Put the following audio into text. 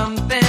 something.